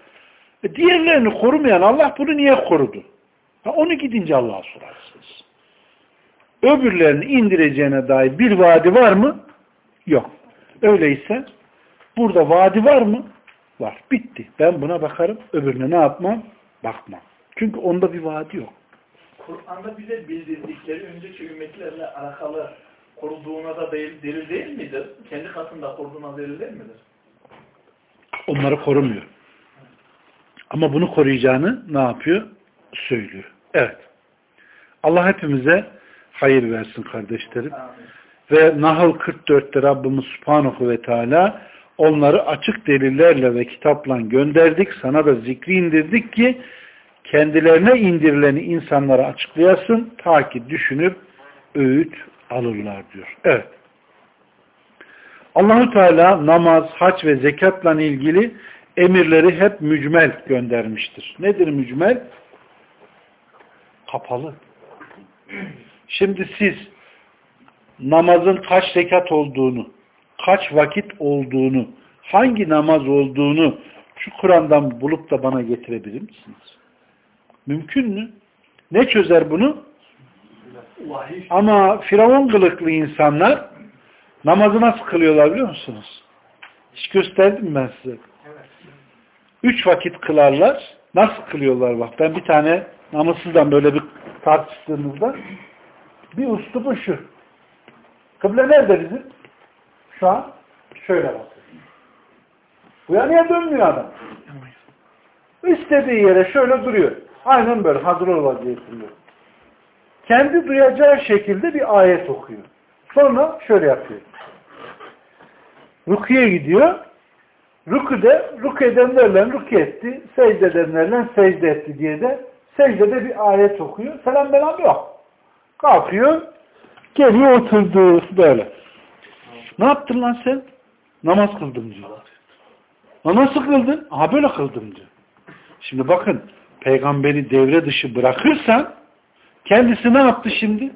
E diğerlerini korumayan Allah bunu niye korudu? Ha onu gidince Allah'a sorarsınız. Öbürlerini indireceğine dair bir vaadi var mı? Yok. Öyleyse burada vaadi var mı? Var. Bitti. Ben buna bakarım. Öbürüne ne yapmam? Bakmam. Çünkü onda bir vaadi yok. Kur'an'da bize bildirdikleri önceki ümmetlerle alakalı koruduğuna da değil, delil değil midir? Kendi katında koruduğuna delil değil midir? Onları korumuyor. Ama bunu koruyacağını ne yapıyor? Söylüyor. Evet. Allah hepimize hayır versin kardeşlerim. Amin. Ve Nahl 44'te Rabbimiz Subhanahu ve Teala onları açık delillerle ve kitapla gönderdik. Sana da zikri indirdik ki kendilerine indirileni insanlara açıklayasın ta ki düşünüp öğüt alırlar diyor. Evet. Allahü Teala namaz, hac ve zekatla ilgili emirleri hep mücmel göndermiştir. Nedir mücmel? Kapalı. Şimdi siz namazın kaç rekat olduğunu, kaç vakit olduğunu, hangi namaz olduğunu şu Kur'an'dan bulup da bana getirebilir misiniz? Mümkün mü? Ne çözer bunu? Ama firavun kılıklı insanlar namazı nasıl kılıyorlar biliyor musunuz? Hiç gösterdim ben size. Üç vakit kılarlar. Nasıl kılıyorlar bak. Ben bir tane namussuzdan böyle bir tartıştığımızda bir uslubu şu. Kıble nerede bizim? Şu an şöyle bak. Bu yanıya dönmüyor adam. İstediği yere şöyle duruyor. Aynen böyle hazır ol vaziyetinde. Kendi duyacağı şekilde bir ayet okuyor. Sonra şöyle yapıyor. Rukiye gidiyor. Rüküde, rükü edenlerle rükü etti, secde edenlerle secde etti diye de secdede bir ayet okuyor. Selam belam yok. Kalkıyor, geliyor oturdu böyle. Ne yaptın lan sen? Namaz kıldım diyor. "Ha, Nasıl kıldın? Ha böyle kıldım diyor. Şimdi bakın, peygamberi devre dışı bırakırsan kendisi ne yaptı şimdi?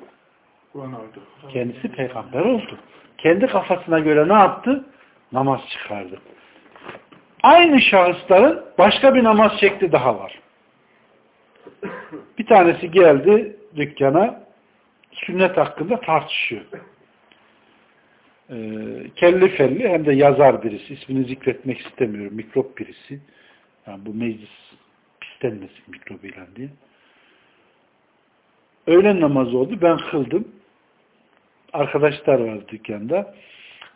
Kendisi peygamber oldu. Kendi kafasına göre ne yaptı? Namaz çıkardı. Aynı şahısların başka bir namaz şekli daha var. Bir tanesi geldi dükkana sünnet hakkında tartışıyor. Ee, kelli felli hem de yazar birisi. ismini zikretmek istemiyorum. Mikrop birisi. Yani bu meclis pislenmesin mikrobuyla diye. Öğlen namazı oldu. Ben kıldım. Arkadaşlar vardı dükkanda.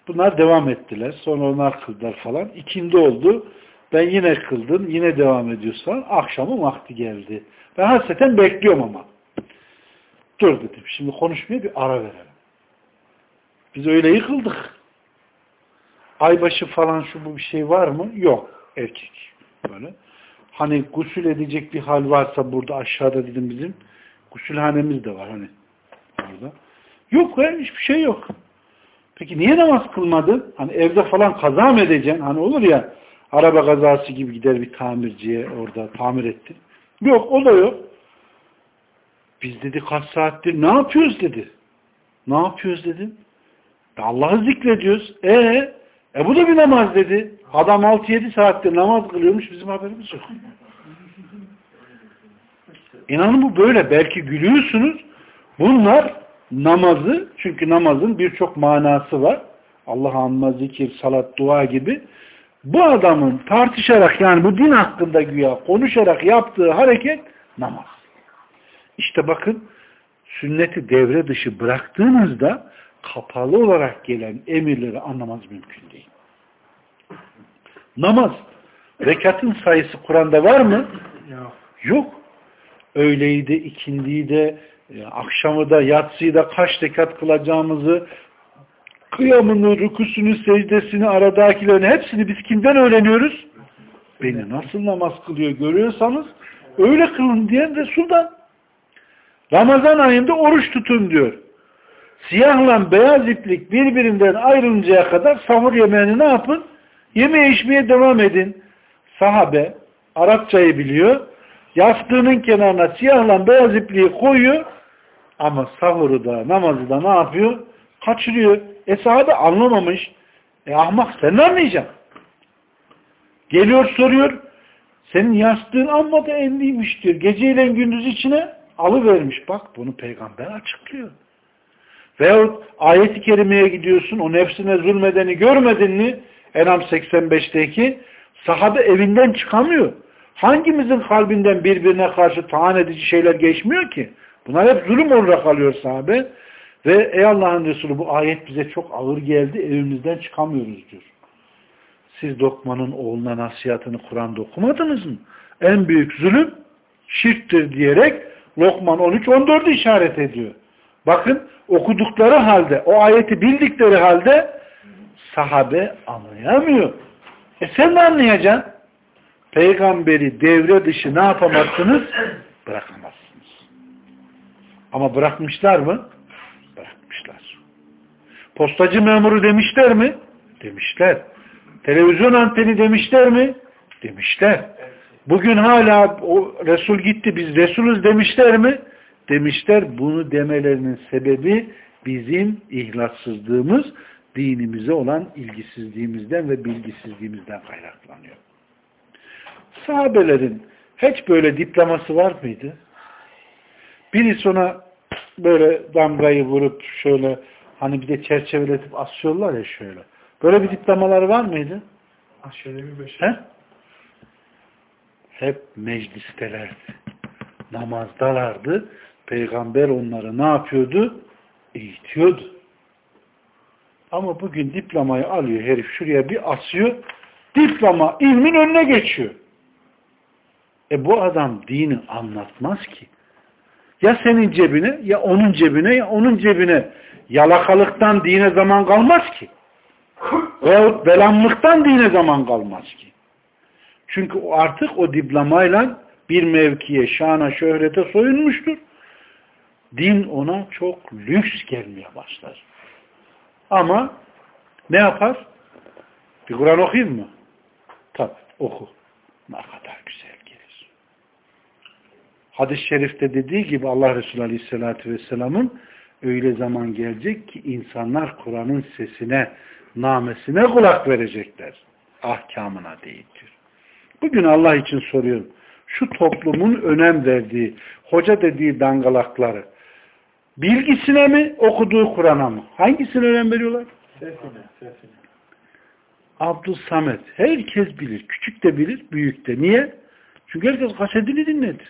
Bunlar devam ettiler. Sonra onlar kıldılar falan. İkindi oldu. Ben yine kıldım. Yine devam ediyorsan akşamın vakti geldi. Ben hasreten bekliyorum ama. Dur dedim. Şimdi konuşmaya bir ara verelim. Biz öyle yıkıldık. Aybaşı falan şu bu bir şey var mı? Yok. Erkek. Böyle. Hani gusül edecek bir hal varsa burada aşağıda dedim bizim gusülhanemiz de var hani orada. Yok ya hiçbir şey yok. Peki niye namaz kılmadın? Hani evde falan kaza mı edeceksin? Hani olur ya araba kazası gibi gider bir tamirciye orada tamir ettir. Yok o da yok. Biz dedi kaç saattir ne yapıyoruz dedi. Ne yapıyoruz dedim. "Ya Allah'ı zikrediyoruz. E, e bu da bir namaz dedi. Adam 6-7 saattir namaz kılıyormuş bizim haberimiz yok. İnanın bu böyle. Belki gülüyorsunuz. Bunlar namazı, çünkü namazın birçok manası var. Allah anma, zikir, salat, dua gibi. Bu adamın tartışarak yani bu din hakkında güya konuşarak yaptığı hareket namaz. İşte bakın sünneti devre dışı bıraktığınızda kapalı olarak gelen emirleri anlamaz mümkün değil. Namaz, rekatın sayısı Kur'an'da var mı? Yok. Yok. Öğleyi de, ikindiyi de, e, akşamı da, yatsıyı da kaç rekat kılacağımızı, kıyamını, rükusunu, secdesini, aradakilerini hepsini biz kimden öğreniyoruz? Beni nasıl namaz kılıyor görüyorsanız öyle kılın diyen Resul'dan. Ramazan ayında oruç tutun diyor. Siyahla beyaz iplik birbirinden ayrılıncaya kadar sahur yemeğini ne yapın? Yeme içmeye devam edin. Sahabe Arapçayı biliyor. Yastığının kenarına siyahla beyaz ipliği koyuyor. Ama sahuru da namazı da ne yapıyor? Kaçırıyor. E sahabe anlamamış. E ahmak sen ne anlayacaksın? Geliyor soruyor. Senin yastığın amma da enliymiş diyor. Geceyle gündüz içine alıvermiş. Bak bunu peygamber açıklıyor. Veyahut ayet-i kerimeye gidiyorsun o nefsine zulmedeni görmedin mi? Enam 85'teki sahabe evinden çıkamıyor. Hangimizin kalbinden birbirine karşı taan edici şeyler geçmiyor ki? Bunlar hep zulüm olarak alıyor sahabe. Ve ey Allah'ın Resulü bu ayet bize çok ağır geldi evimizden çıkamıyoruz diyor. Siz Dokman'ın oğluna nasihatını Kur'an'da okumadınız mı? En büyük zulüm şirktir diyerek Lokman 13-14'ü işaret ediyor. Bakın okudukları halde, o ayeti bildikleri halde sahabe anlayamıyor. E sen ne anlayacaksın? Peygamberi devre dışı ne yapamazsınız? Bırakamazsınız. Ama bırakmışlar mı? Bırakmışlar. Postacı memuru demişler mi? Demişler. Televizyon anteni demişler mi? Demişler. Bugün hala o Resul gitti biz Resulüz demişler mi? Demişler. Bunu demelerinin sebebi bizim ihlassızlığımız, dinimize olan ilgisizliğimizden ve bilgisizliğimizden kaynaklanıyor. Sahabelerin hiç böyle diploması var mıydı? Birisi ona böyle damgayı vurup şöyle hani bir de çerçeveletip asıyorlar ya şöyle. Böyle bir diplomaları var mıydı? Şöyle bir beş. He? Hep meclistelerdi. Namazdalardı. Peygamber onları ne yapıyordu? Eğitiyordu. Ama bugün diplomayı alıyor herif şuraya bir asıyor. Diploma ilmin önüne geçiyor. E bu adam dini anlatmaz ki. Ya senin cebine ya onun cebine ya onun cebine yalakalıktan dine zaman kalmaz ki. Veyahut belamlıktan dine zaman kalmaz ki. Çünkü artık o diplomayla bir mevkiye, şana, şöhrete soyunmuştur. Din ona çok lüks gelmeye başlar. Ama ne yapar? Bir Kur'an okuyayım mı? Tabi oku. Ne kadar güzel gelir. Hadis-i şerifte dediği gibi Allah Resulü Aleyhisselatü Vesselam'ın öyle zaman gelecek ki insanlar Kur'an'ın sesine, namesine kulak verecekler. Ahkamına değil diyor. Bugün Allah için soruyorum. Şu toplumun önem verdiği, hoca dediği dangalakları bilgisine mi, okuduğu Kur'an'a mı? Hangisine önem veriyorlar? Sesine, sesine. Abdül Samet. Herkes bilir. Küçük de bilir, büyük de. Niye? Çünkü herkes kasetini dinledi.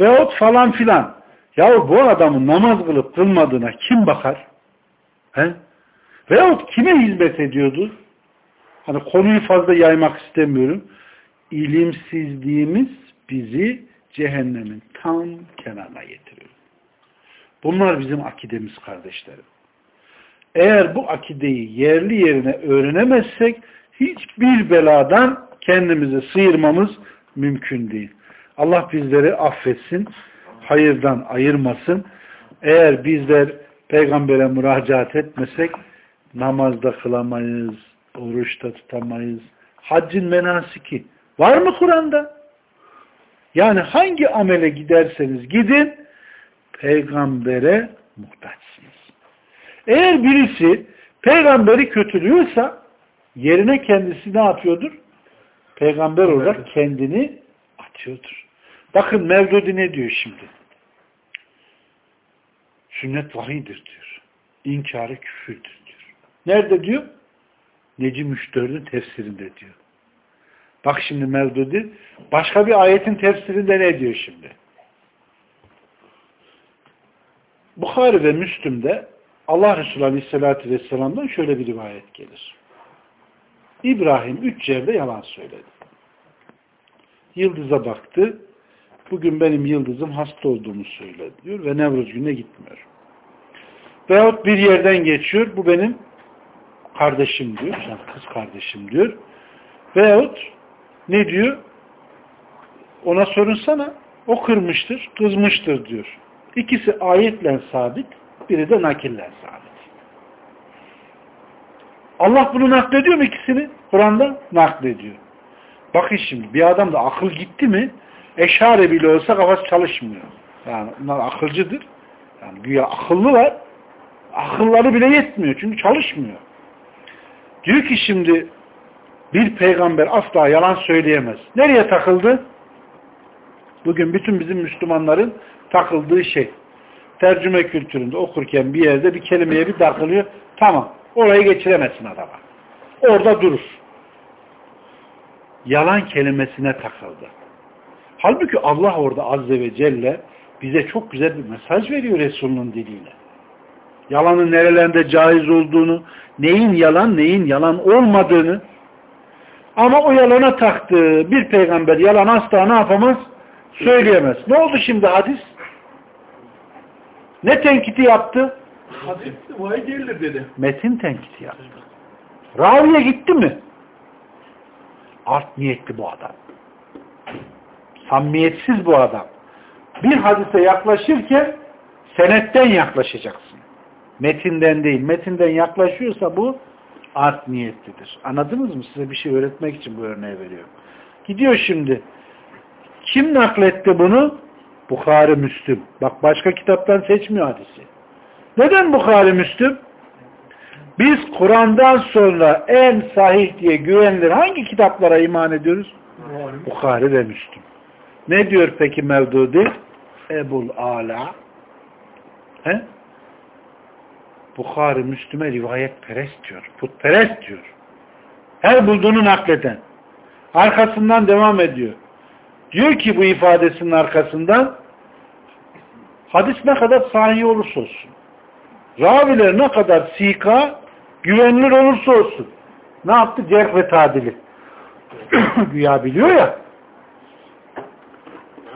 Veyahut falan filan. Ya bu adamın namaz kılıp kılmadığına kim bakar? He? Veyahut kime hizmet ediyordu? Hani konuyu fazla yaymak istemiyorum. İlimsizliğimiz bizi cehennemin tam kenarına getiriyor. Bunlar bizim akidemiz kardeşlerim. Eğer bu akideyi yerli yerine öğrenemezsek hiçbir beladan kendimizi sıyırmamız mümkün değil. Allah bizleri affetsin, hayırdan ayırmasın. Eğer bizler peygambere müracaat etmesek namazda kılamayız, oruçta tutamayız. Haccın menasiki var mı Kur'an'da? Yani hangi amele giderseniz gidin peygambere muhtaçsınız. Eğer birisi peygamberi kötülüyorsa yerine kendisi ne yapıyordur? Peygamber olarak kendini atıyordur. Bakın Mevdudi ne diyor şimdi? Sünnet vahidir diyor. İnkarı küfürdür diyor. Nerede diyor? Necim 3.4'ün tefsirinde diyor. Bak şimdi Mevdudi başka bir ayetin tefsirinde ne diyor şimdi? Bukhari ve Müslüm'de Allah Resulü Aleyhisselatü Vesselam'dan şöyle bir rivayet gelir. İbrahim üç yerde yalan söyledi. Yıldıza baktı. Bugün benim yıldızım hasta olduğumu söyledi diyor ve Nevruz gününe gitmiyor. Veyahut bir yerden geçiyor. Bu benim kardeşim diyor. Yani kız kardeşim diyor. Veyahut ne diyor? Ona sorunsana. O kırmıştır, kızmıştır diyor. İkisi ayetle sabit, biri de nakille sabit. Allah bunu naklediyor mu ikisini? Kur'an'da naklediyor. Bakın şimdi bir adamda akıl gitti mi eşare bile olsa kafası çalışmıyor. Yani bunlar akılcıdır. Yani güya akıllılar. Akılları bile yetmiyor. Çünkü çalışmıyor. Diyor ki şimdi bir peygamber asla yalan söyleyemez. Nereye takıldı? Bugün bütün bizim Müslümanların takıldığı şey. Tercüme kültüründe okurken bir yerde bir kelimeye bir takılıyor. Tamam. Orayı geçiremezsin adama. Orada durur. Yalan kelimesine takıldı. Halbuki Allah orada Azze ve Celle bize çok güzel bir mesaj veriyor Resul'ün diliyle. Yalanın nerelerinde caiz olduğunu, neyin yalan, neyin yalan olmadığını ama o yalana taktığı bir peygamber yalan asla ne yapamaz? Söyleyemez. Ne oldu şimdi hadis? Ne tenkiti yaptı? Hadis vahiy değildir dedi. Metin tenkiti yaptı. Raviye gitti mi? Art niyetli bu adam. Samimiyetsiz bu adam. Bir hadise yaklaşırken senetten yaklaşacaksın. Metinden değil. Metinden yaklaşıyorsa bu art niyetlidir. Anladınız mı? Size bir şey öğretmek için bu örneği veriyorum. Gidiyor şimdi. Kim nakletti bunu? Bukhari Müslüm. Bak başka kitaptan seçmiyor hadisi. Neden Bukhari Müslüm? Biz Kur'an'dan sonra en sahih diye güvenilir hangi kitaplara iman ediyoruz? Bukhari ve Müslüm. Ne diyor peki Mevdudi? Ebul Ala He? Bukhari Müslüme rivayet perest diyor. Putperest diyor. Her bulduğunu nakleden. Arkasından devam ediyor. Diyor ki bu ifadesinin arkasından hadis ne kadar sahih olursa olsun. Raviler ne kadar sika, güvenilir olursa olsun. Ne yaptı? Cerh ve tadili. Güya biliyor ya.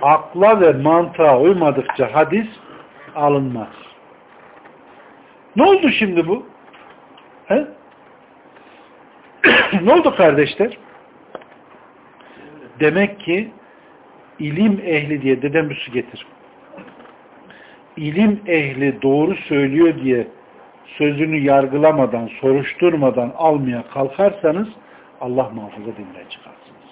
Akla ve mantığa uymadıkça hadis alınmaz. Ne oldu şimdi bu? He? ne oldu kardeşler? Demek ki ilim ehli diye dedem su getir. İlim ehli doğru söylüyor diye sözünü yargılamadan, soruşturmadan almaya kalkarsanız Allah muhafaza dinden çıkarsınız.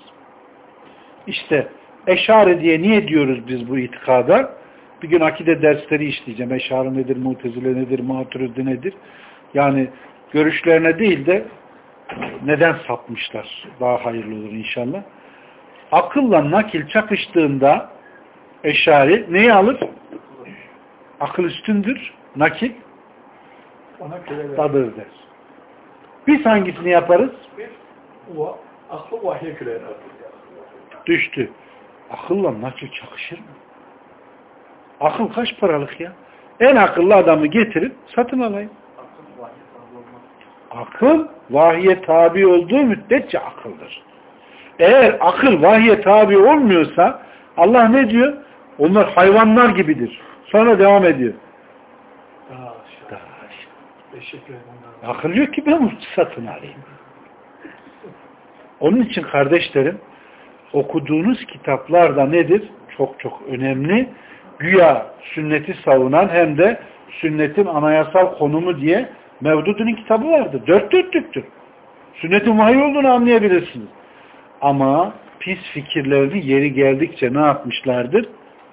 İşte eşare diye niye diyoruz biz bu itikada? Bir gün akide dersleri işleyeceğim. Eşari nedir, mutezile nedir, maturidi nedir? Yani görüşlerine değil de neden sapmışlar? Daha hayırlı olur inşallah. Akılla nakil çakıştığında eşari neyi alır? Akıl üstündür. Nakil dadır der. Biz hangisini yaparız? Aklı vahye ver. Düştü. Akılla nakil çakışır mı? Akıl kaç paralık ya? En akıllı adamı getirip satın alayım. Akıl vahye tabi olduğu müddetçe akıldır. Eğer akıl vahye tabi olmuyorsa Allah ne diyor? Onlar hayvanlar gibidir. Sonra devam ediyor. Ederim. Akıl yok ki ben bunu satın alayım. Onun için kardeşlerim okuduğunuz kitaplar da nedir? Çok çok önemli. Güya sünneti savunan hem de sünnetin anayasal konumu diye Mevdud'un kitabı vardı. Dört dörtlüktür. Sünnetin vahiy olduğunu anlayabilirsiniz. Ama pis fikirlerini yeri geldikçe ne yapmışlardır?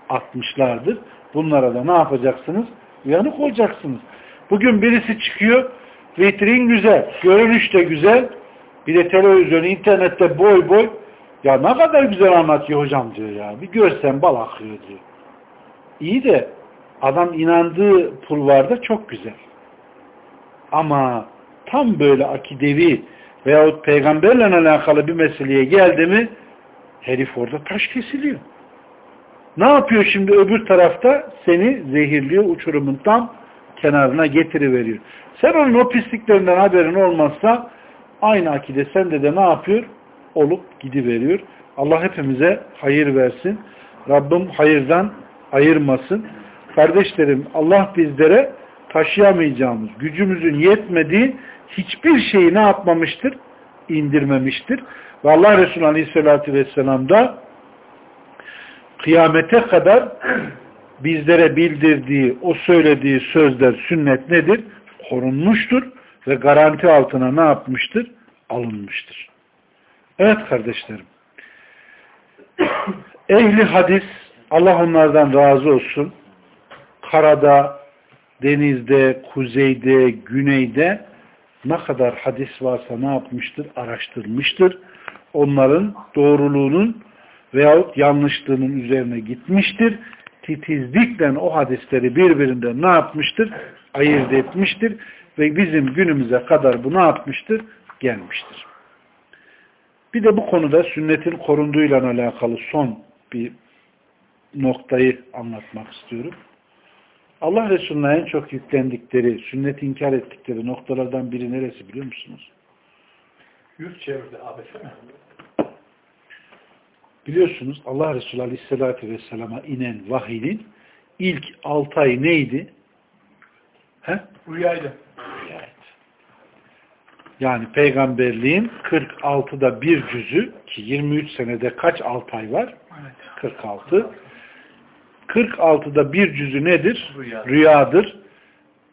Atmışlardır. Bunlara da ne yapacaksınız? Uyanık olacaksınız. Bugün birisi çıkıyor, vitrin güzel, görünüş de güzel, bir de televizyon, internette boy boy, ya ne kadar güzel anlatıyor hocam diyor ya, bir görsen bal akıyor diyor. İyi de adam inandığı pulvarda çok güzel. Ama tam böyle akidevi veyahut peygamberle alakalı bir meseleye geldi mi herif orada taş kesiliyor. Ne yapıyor şimdi öbür tarafta? Seni zehirliyor uçurumun tam kenarına getiriveriyor. Sen onun o pisliklerinden haberin olmazsa aynı akide sende de ne yapıyor? Olup gidiveriyor. Allah hepimize hayır versin. Rabbim hayırdan ayırmasın. Kardeşlerim Allah bizlere taşıyamayacağımız, gücümüzün yetmediği hiçbir şeyi ne yapmamıştır? İndirmemiştir. Ve Allah Resulü Aleyhisselatü Vesselam da kıyamete kadar bizlere bildirdiği, o söylediği sözler, sünnet nedir? Korunmuştur ve garanti altına ne yapmıştır? Alınmıştır. Evet kardeşlerim. Ehli hadis, Allah onlardan razı olsun. Karada, denizde, kuzeyde, güneyde ne kadar hadis varsa ne yapmıştır? Araştırmıştır. Onların doğruluğunun veyahut yanlışlığının üzerine gitmiştir. Titizlikle o hadisleri birbirinden ne yapmıştır? Ayırt etmiştir. Ve bizim günümüze kadar bu ne yapmıştır? Gelmiştir. Bir de bu konuda sünnetin korunduğuyla alakalı son bir noktayı anlatmak istiyorum. Allah Resulü'ne en çok yüklendikleri, sünnet inkar ettikleri noktalardan biri neresi biliyor musunuz? Yüz çevirdi abese mi? Biliyorsunuz Allah Resulü Aleyhisselatü Vesselam'a inen vahinin ilk 6 ay neydi? He? Rüyaydı. Evet. Yani peygamberliğin 46'da bir cüzü ki 23 senede kaç 6 ay var? Evet. 46. 46'da bir cüzü nedir? Rüya. Rüyadır.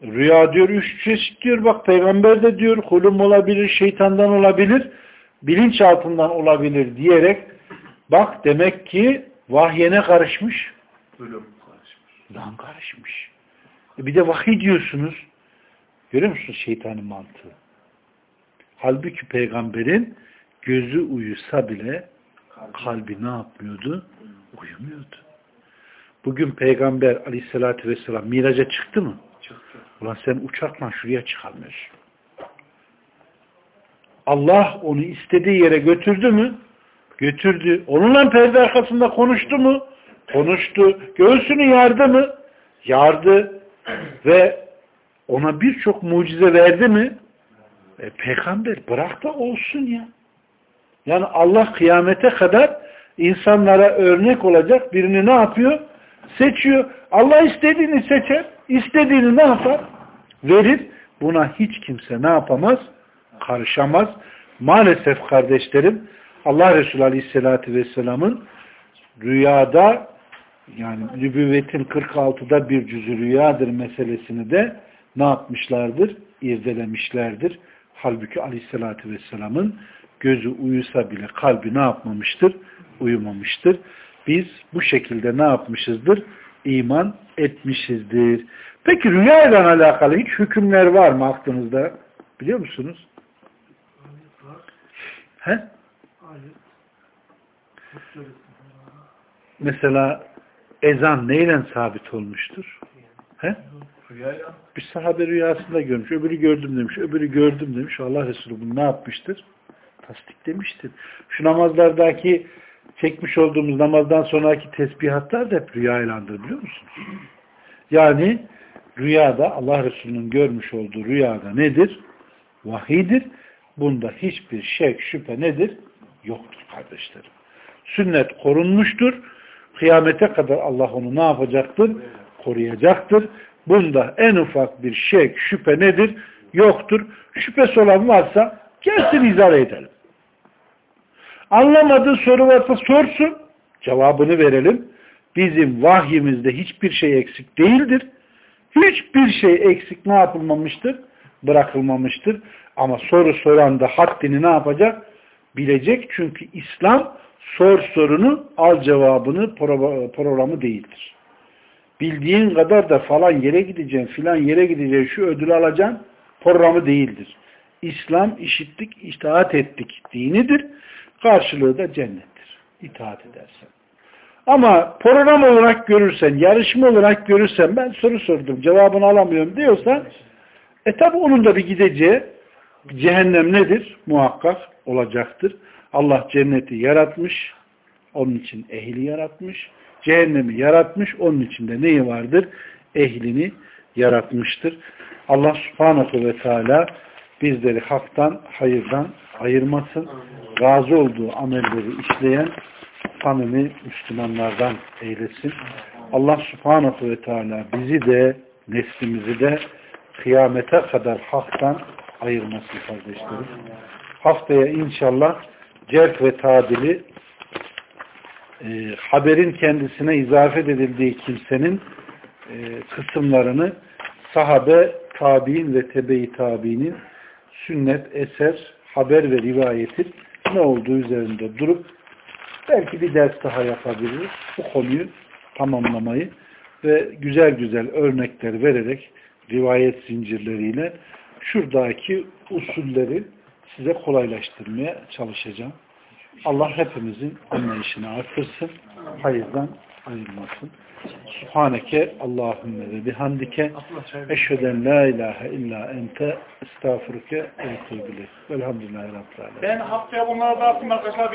Rüya diyor üç çeşit diyor. Bak peygamber de diyor hulum olabilir, şeytandan olabilir, bilinçaltından olabilir diyerek bak demek ki vahye ne karışmış? Ölüm karışmış. Lan karışmış. E bir de vahiy diyorsunuz. Görüyor musunuz şeytanın mantığı? Halbuki peygamberin gözü uyusa bile kalbi ne yapmıyordu? Uyumuyordu. Bugün peygamber aleyhissalatü vesselam miraca çıktı mı? Çıktı. Ulan sen uçakla şuraya çıkamıyorsun. Allah onu istediği yere götürdü mü? Götürdü. Onunla perde arkasında konuştu mu? Konuştu. Göğsünü yardı mı? Yardı. Ve ona birçok mucize verdi mi? E, peygamber bırak da olsun ya. Yani Allah kıyamete kadar insanlara örnek olacak birini ne yapıyor? Seçiyor. Allah istediğini seçer. istediğini ne yapar? Verir. Buna hiç kimse ne yapamaz? Karışamaz. Maalesef kardeşlerim Allah Resulü Aleyhisselatü Vesselam'ın rüyada yani nübüvvetin 46'da bir cüzü rüyadır meselesini de ne yapmışlardır? İrdelemişlerdir. Halbuki Aleyhisselatü Vesselam'ın gözü uyusa bile kalbi ne yapmamıştır? Uyumamıştır. Biz bu şekilde ne yapmışızdır? İman etmişizdir. Peki rüya ile alakalı hiç hükümler var mı aklınızda? Biliyor musunuz? He? Mesela ezan neyle sabit olmuştur? He? Bir sahabe rüyasında görmüş. Öbürü gördüm demiş. Öbürü gördüm demiş. Allah Resulü bunu ne yapmıştır? Tasdiklemiştir. Şu namazlardaki çekmiş olduğumuz namazdan sonraki tesbihatlar da hep rüyaylandır biliyor musunuz? Yani rüyada Allah Resulü'nün görmüş olduğu rüyada nedir? Vahidir. Bunda hiçbir şek, şüphe nedir? Yoktur kardeşlerim. Sünnet korunmuştur. Kıyamete kadar Allah onu ne yapacaktır? Koruyacaktır. Bunda en ufak bir şek, şüphe nedir? Yoktur. Şüphesi olan varsa gelsin izah edelim. Anlamadığı soru varsa sorsun. Cevabını verelim. Bizim vahyimizde hiçbir şey eksik değildir. Hiçbir şey eksik ne yapılmamıştır? Bırakılmamıştır. Ama soru soran da haddini ne yapacak? Bilecek. Çünkü İslam sor sorunu al cevabını programı değildir. Bildiğin kadar da falan yere gideceksin, filan yere gideceksin, şu ödülü alacaksın programı değildir. İslam işittik, itaat ettik dinidir. Karşılığı da cennettir. İtaat edersen. Ama program olarak görürsen, yarışma olarak görürsen ben soru sordum, cevabını alamıyorum diyorsan e tabi onun da bir gideceği cehennem nedir? Muhakkak olacaktır. Allah cenneti yaratmış, onun için ehli yaratmış. Cehennemi yaratmış, onun içinde neyi vardır? Ehlini yaratmıştır. Allah subhanahu ve teala bizleri haktan, hayırdan ayırmasın. Razı olduğu amelleri işleyen samimi Müslümanlardan eylesin. Allah subhanahu ve teala bizi de, neslimizi de kıyamete kadar haktan ayırmasın kardeşlerim. Haftaya inşallah cerk ve tadili e, haberin kendisine izafet edildiği kimsenin e, kısımlarını sahabe, tabi'in ve tebe-i tabi'nin sünnet, eser, haber ve rivayetin ne olduğu üzerinde durup belki bir ders daha yapabiliriz. Bu konuyu tamamlamayı ve güzel güzel örnekler vererek rivayet zincirleriyle şuradaki usulleri size kolaylaştırmaya çalışacağım. Allah hepimizin anlayışını artırsın, hayırdan ayırmasın. Subhaneke Allahümme ve bihamdike eşheden la ilahe illa ente estağfurke ve etûbü Velhamdülillahi Rabbil Alemin. Ben haftaya bunlara dağıttım arkadaşlar.